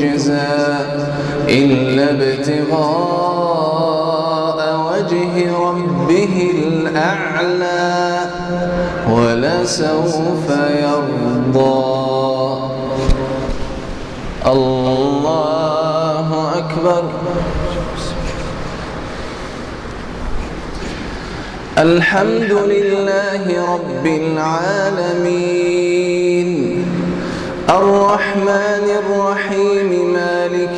تجزى إلا ابتغاء وجه ربه الأعلى ولسوف يرضى. الله أكبر. الحمد لله رب العالمين. الرحمن الرحيم.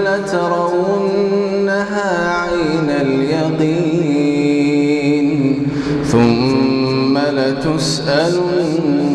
لترونها عين اليقين ثم لتسألن